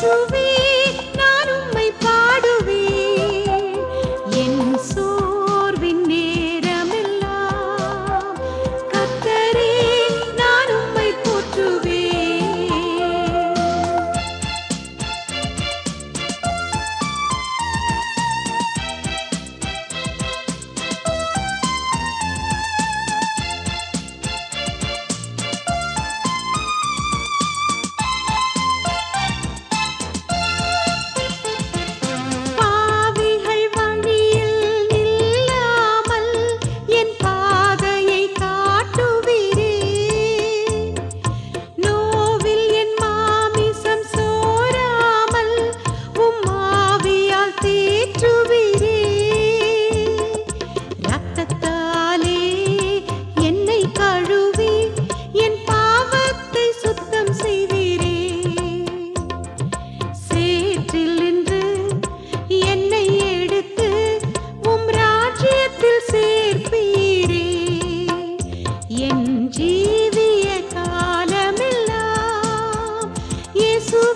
Should Jesus.